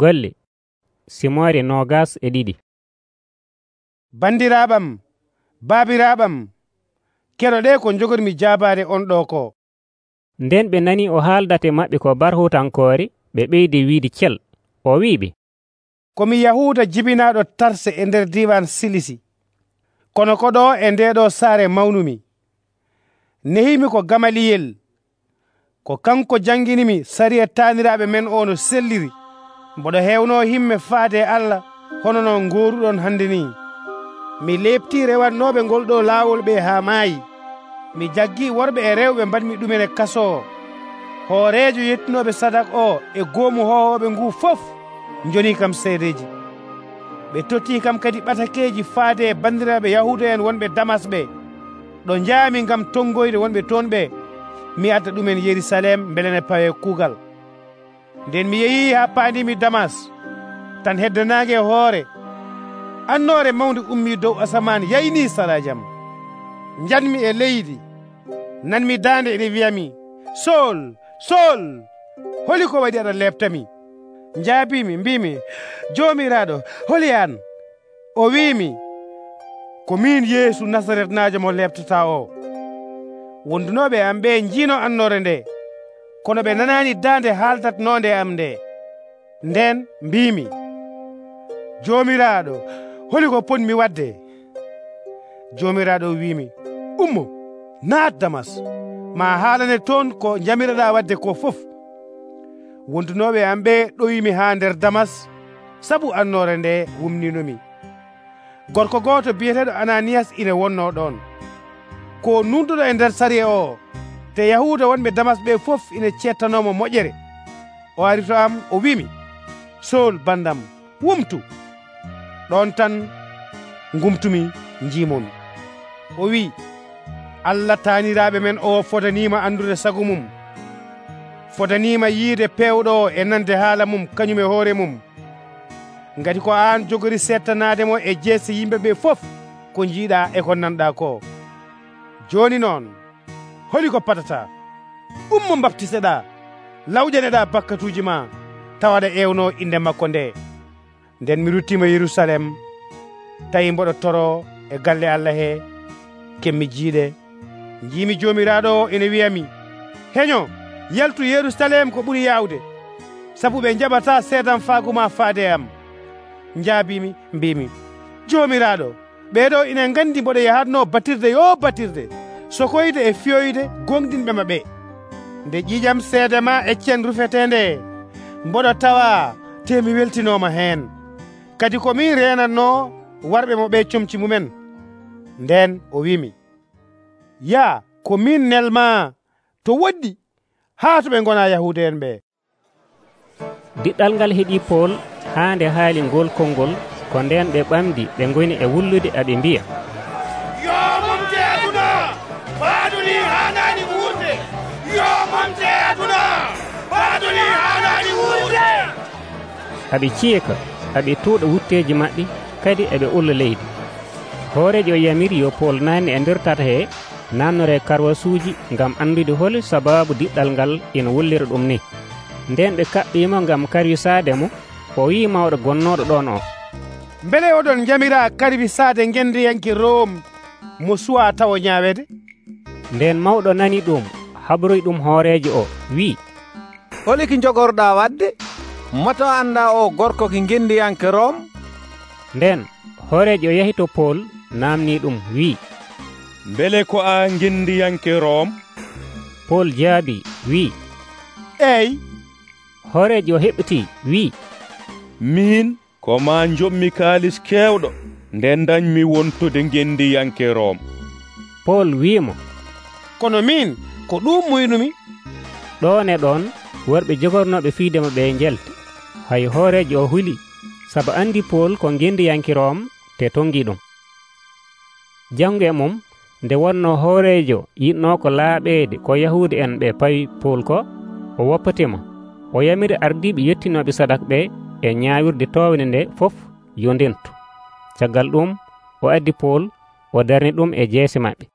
golle simoore nogas e ɗiɗi. Bandiraɓam babiraɓam keɗoɗe ko jogormi jabade on ɗo ko. Nden ɓe nani o haaldate maɓɓe ko barhutankoore ɓe ɓeydi wiide cel o wiɓe komi yahuda jibinaɗo tarse e nder diwan silisi. Kono ko ɗo e ndeɗo saare mawnumi nehimi ko gamaliyel. Ko kanko janginimi sariya taniraɓe men o no selliri. mboɗo hewno himɓe faade allah hono no goruɗon hande ni. Mi lebti rewannoɓe ngol ɗo laawol ɓe ha maayi. Mi jaggi worɓe e rewɓe mbaɗmi ɗumene kaso. Hoorejo yettinoɓe sadak o e goomu howoɓe ngu fof joni kam seedeji ɓe totti kam kadi ɓatakeji faade e bandiraɓe yahuda en wonɓe damas ɓe ɗo jaami gam tongoyde wonɓe toon ɓe. Mi adda ɗumen yerusalem belene pawe kuugal. Nden mi yeehi ha paandimi damas. Tan heddanage hoore. Annore mawde ummi dow asaman yayni sarajam njanmi e leydi. Nanmi dande ene wiyami sol sol holi ko waɗi aɗa mi. Jaabimi mbimi jomiraɗo holi an o wimi ko min yeesu nasaret najo mo leptata o. Wondunoɓe am ɓe jiino annore nde kono ɓe nanani dande haaldatnode am nde. Nden mbimi. Jomiraɗo holi ko ponmi wadde. Jomiraɗo wimi ummo naat damas. Ma haalane toon ko jamiraɗa wadde ko fof. Wondunoɓe am ɓe ɗoyimi ha nder damas. Saabu annore nde wumninomi gorko goto biyeteɗo ananias ine wonno ɗon. Ko nunduɗo e nder sariya o. te yahuda wonɓe damas ɓe fof ina cettanomo moƴƴere. O ari to am o wimi sol bandam wumtu. Ɗon tan gumtumi jimomi o wi allah taniraɓe men o fodanima andude sagu mum. Fodanima yiide pewɗo o e nande haala mum kañum e hoore mum. Gati ko an jogori settanademo e jeese yimɓeɓe fof ko jiiɗa e ko nanɗa ko. Joni noon holi ko patata. Ummo baptiseɗa lawƴaneɗa bakkatuji ma. Tawaɗa ewno inde makko nde nden mi ruttima yerusalem. Tawi mboɗo toro e galle allah he. Kemmi jiiɗe jiimi jomiraɗo ene wiyami heño yaltu yerusalem ko ɓuuri yawde sabu ɓe jaɓata seedan faaguma faade am. Jaabimi mbimi jomiraɗo ɓeɗo ina gandi mboɗo yahatno batirde yo batirde sokoyde e fiyoyde gonɗinɓe ma ɓe nde ƴiƴam seede ma eccen rufetende. Mboɗo tawa te mi weltinoma hen. Kadi komin renatno warɓe mo ɓe comci mumen. Nden o wimi. Ya ko min nelma to woɗɗi haa to ɓe gona yahude en ɓe diɗɗal ngal heeɗi pool haa nde haali ngol kolngol ko nden ɓe ɓamdi ɓe goni e wullude aɓe mbiya. aɓe ciyeka aɓe tuuɗa wutteji maɓɓe kadi eɓe ulla leydi. Hoorejo o yamiri yo polnani e nder tata he nannore karwasuji ngam andude hol sababu diɗɗal ngal ina wullira ɗum ni. Nden ɓe kaɓɓimo ngam karwisademo o wi mawɗo gonnoɗo ɗon o. Beele oɗon jamira karwisade gendriyanki rome mo suwa tawa ñawede nden mawɗo nani ɗum habroy ɗum hoorejo o wi holi ko jogorɗa wadde? moto anda o gorko ki gendiyanke rom nden hoorejo yahi to pol namni ɗum wi beele ko a gendiyanke rom pol jaabi wi eyi hoorejo heɓti wi min ko ma jommi kaalis kewɗo nden dañmi wontude gendiyanke rom pol wimo kono min ko ɗum muynumi ɗon e ɗon worɓe jogornoɓe fiidema ɓe jelta hay hoorejo o huli sabu andi pol ko gendiyanki rom te tongi ɗum. Jango e mum nde wonno hoorejo yinno ko laaɓeede ko yahude en ɓe pawi pol ko o woppatimo. O yamiri ardiɓe yettinoɓe sadak ɓe e ñawirde towne nde fof yo ndentu caggal ɗum o addi pol o darni ɗum e jeese maɓɓe.